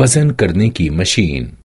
वज़न करने की मशीन।